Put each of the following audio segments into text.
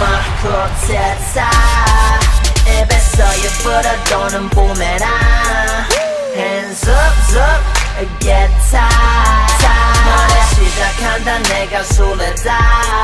my quartet 입에서 예쁘다 도는 봄에나 Hands up up get tight 너를 시작한다 내가 술래다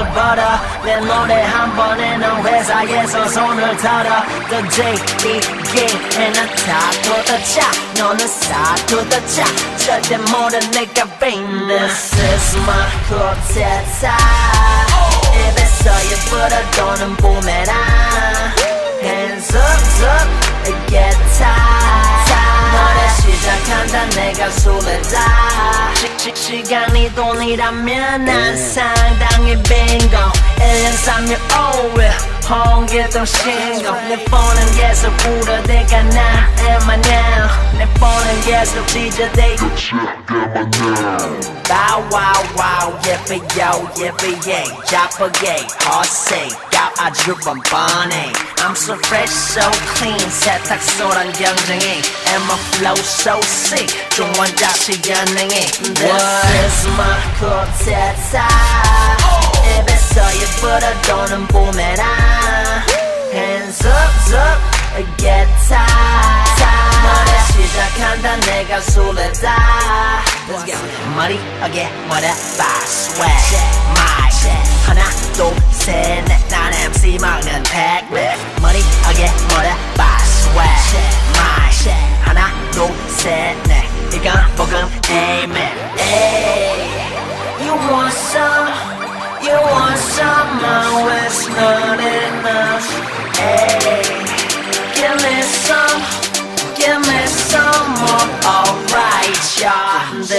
내 노래 한 번에는 회사에서 손을 털어 The J, E, G and the top to the top 너는 사 to the top 절대 모르 내가 famous This is my quartet 입에서 예쁘다 도는 부메랑 Hands up up get tight 너를 시작한다 내가 술래다 시, 시, 시간이 돈이라면 난 상당히 빙 고 1년 3년 5일 홍길동 신고 내 폰은 계속 울어대가 나에만 now 내 폰은 계속 지저대 Bow wow wow 예뻐요 예뻐예 자빠게 허세 야 아주 뻔뻔해 I'm so fresh so clean 세탁소란 경쟁이 And my flow so sick 중원 자식 연행이 This is my quartet 입에서 예쁘다 도는 봄에나 Hands up up get tight 너를 시작한다 내가 술래다 Let's go 머리하게 whatever swag my 하나 둘셋넷 난 MC 막는 팩맨 머리하게 whatever swag my 하나 둘셋넷 이건 복음 amen Ay,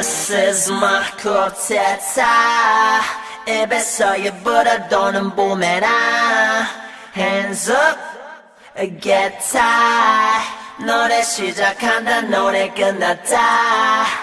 This is my quartet 입에서 예쁘다 도는 봄에나 Hands up Get tight 노래 시작한다 노래 끝났다